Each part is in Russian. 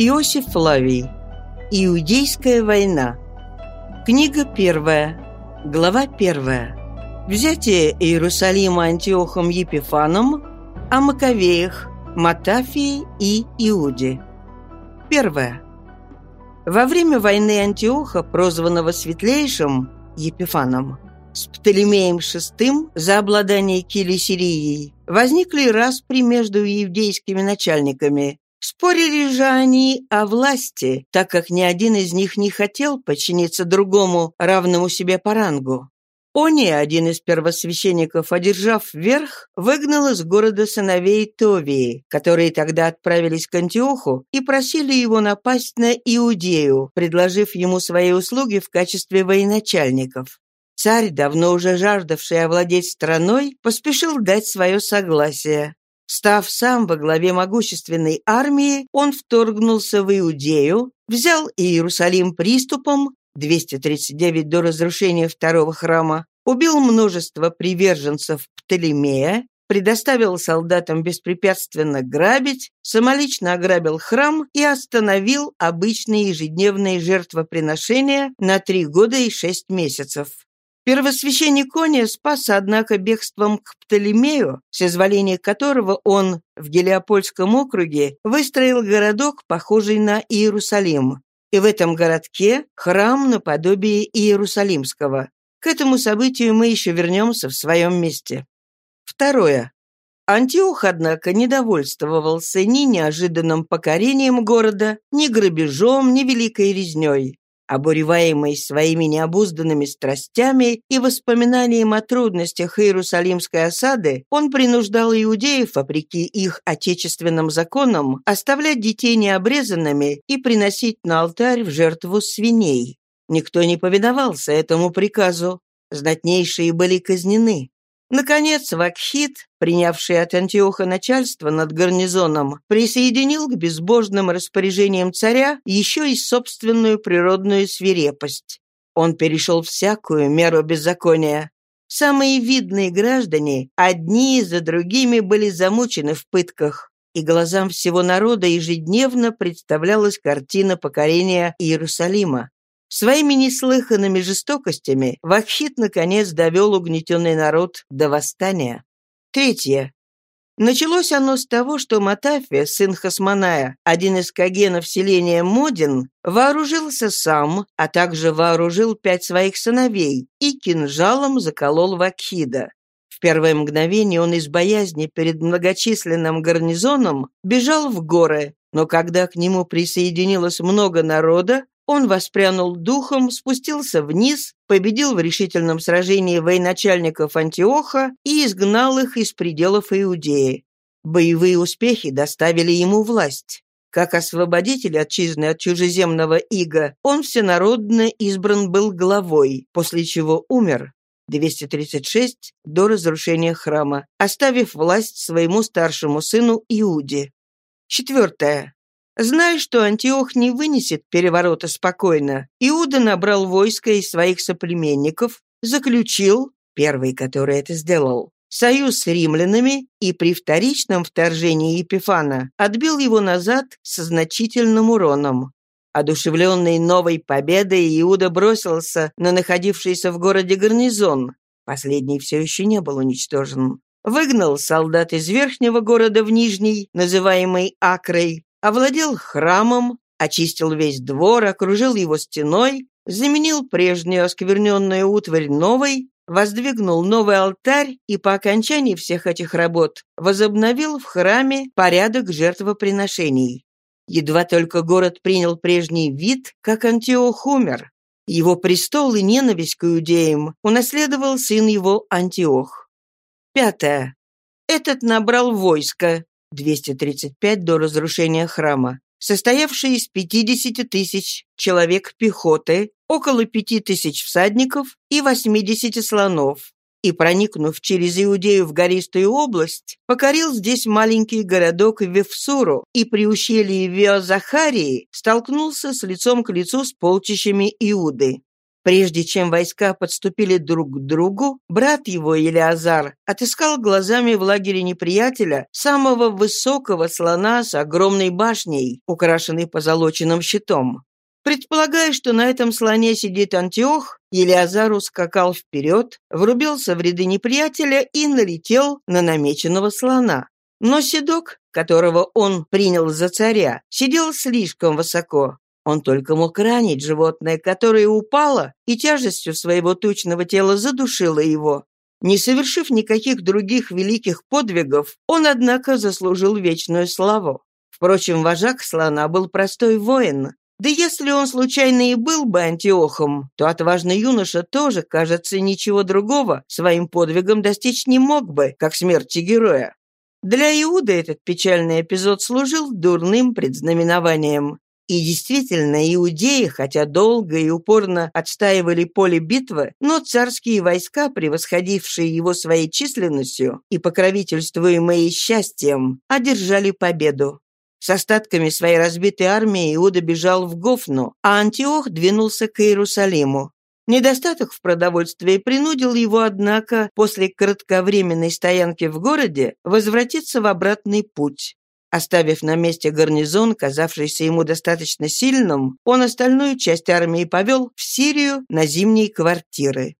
Иосиф Флавий. Иудейская война. Книга первая. Глава первая. Взятие Иерусалима Антиохом Епифаном о Маковеях, Матафии и Иуде. Первое. Во время войны Антиоха, прозванного Светлейшим Епифаном, с Птолемеем VI за обладание Килисирией, возникли распри между иудейскими начальниками. Спорили же они о власти, так как ни один из них не хотел подчиниться другому, равному себе по рангу. Они, один из первосвященников, одержав верх, выгнал из города сыновей Товии, которые тогда отправились к Антиоху и просили его напасть на Иудею, предложив ему свои услуги в качестве военачальников. Царь, давно уже жаждавший овладеть страной, поспешил дать свое согласие. Став сам во главе могущественной армии, он вторгнулся в Иудею, взял Иерусалим приступом, 239 до разрушения второго храма, убил множество приверженцев Птолемея, предоставил солдатам беспрепятственно грабить, самолично ограбил храм и остановил обычные ежедневные жертвоприношения на три года и шесть месяцев. Первосвященник Кония спас, однако, бегством к Птолемею, с изволения которого он в Гелиопольском округе выстроил городок, похожий на Иерусалим. И в этом городке храм наподобие Иерусалимского. К этому событию мы еще вернемся в своем месте. Второе. Антиох, однако, недовольствовался ни неожиданным покорением города, ни грабежом, ни великой резней. Обуреваемый своими необузданными страстями и воспоминанием о трудностях Иерусалимской осады, он принуждал иудеев, вопреки их отечественным законам, оставлять детей необрезанными и приносить на алтарь в жертву свиней. Никто не повиновался этому приказу. Знатнейшие были казнены. Наконец, Вакхит, принявший от Антиоха начальство над гарнизоном, присоединил к безбожным распоряжениям царя еще и собственную природную свирепость. Он перешел всякую меру беззакония. Самые видные граждане, одни за другими, были замучены в пытках, и глазам всего народа ежедневно представлялась картина покорения Иерусалима. Своими неслыханными жестокостями Ваххит наконец довел угнетенный народ до восстания. Третье. Началось оно с того, что Матафия, сын Хасманая, один из кагенов селения Модин, вооружился сам, а также вооружил пять своих сыновей и кинжалом заколол Вакхида. В первое мгновение он из боязни перед многочисленным гарнизоном бежал в горы, но когда к нему присоединилось много народа, он воспрянул духом, спустился вниз, победил в решительном сражении военачальников Антиоха и изгнал их из пределов Иудеи. Боевые успехи доставили ему власть. Как освободитель отчизны от чужеземного ига, он всенародно избран был главой, после чего умер 236 до разрушения храма, оставив власть своему старшему сыну Иуде. Четвертое. Зная, что Антиох не вынесет переворота спокойно, Иуда набрал войско из своих соплеменников, заключил, первый, который это сделал, союз с римлянами и при вторичном вторжении Епифана отбил его назад со значительным уроном. Одушевленный новой победой, Иуда бросился на находившийся в городе гарнизон. Последний все еще не был уничтожен. Выгнал солдат из верхнего города в нижний, называемый Акрой, овладел храмом, очистил весь двор, окружил его стеной, заменил прежнюю оскверненную утварь новой, воздвигнул новый алтарь и по окончании всех этих работ возобновил в храме порядок жертвоприношений. Едва только город принял прежний вид, как Антиох умер. Его престол и ненависть к иудеям унаследовал сын его Антиох. Пятое. Этот набрал войско, 235 до разрушения храма, состоявший из 50 тысяч человек пехоты, около 5 тысяч всадников и 80 слонов, и, проникнув через Иудею в гористую область, покорил здесь маленький городок Вевсуру и при ущелье Виозахарии столкнулся с лицом к лицу с полчищами Иуды. Прежде чем войска подступили друг к другу, брат его, Елиазар, отыскал глазами в лагере неприятеля самого высокого слона с огромной башней, украшенной позолоченным щитом. Предполагая, что на этом слоне сидит Антиох, Елиазар ускакал вперед, врубился в ряды неприятеля и налетел на намеченного слона. Но седок, которого он принял за царя, сидел слишком высоко. Он только мог ранить животное, которое упало и тяжестью своего тучного тела задушило его. Не совершив никаких других великих подвигов, он, однако, заслужил вечную славу. Впрочем, вожак слона был простой воин. Да если он случайно и был бы антиохом, то отважный юноша тоже, кажется, ничего другого своим подвигом достичь не мог бы, как смерти героя. Для Иуда этот печальный эпизод служил дурным предзнаменованием. И действительно, иудеи, хотя долго и упорно отстаивали поле битвы, но царские войска, превосходившие его своей численностью и покровительствуемые счастьем, одержали победу. С остатками своей разбитой армии Иуда бежал в Гофну, а Антиох двинулся к Иерусалиму. Недостаток в продовольствии принудил его, однако, после кратковременной стоянки в городе возвратиться в обратный путь. Оставив на месте гарнизон, казавшийся ему достаточно сильным, он остальную часть армии повел в Сирию на зимние квартиры.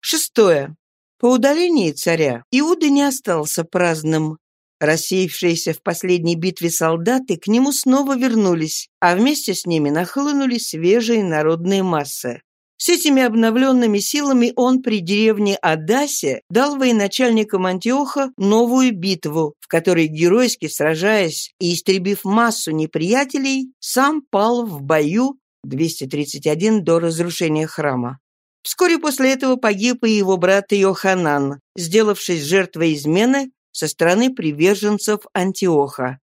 Шестое. По удалении царя Иуда не остался праздным. Рассеявшиеся в последней битве солдаты к нему снова вернулись, а вместе с ними нахлынули свежие народные массы. С этими обновленными силами он при деревне Адасе дал военачальникам Антиоха новую битву, в которой, геройски сражаясь и истребив массу неприятелей, сам пал в бою 231 до разрушения храма. Вскоре после этого погиб и его брат Иоханан, сделавшись жертвой измены со стороны приверженцев Антиоха.